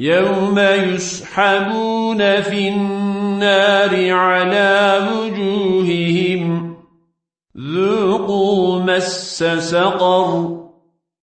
يوم يسحبون في النار على وجوههم ذوقوا مس سقر